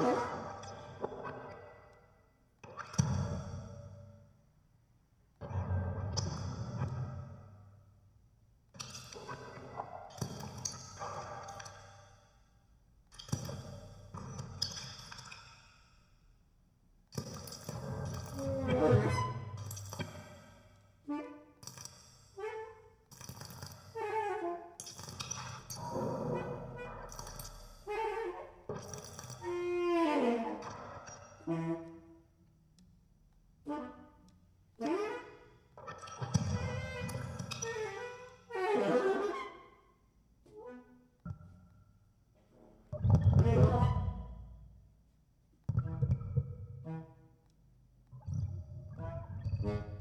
어? Mm-hmm.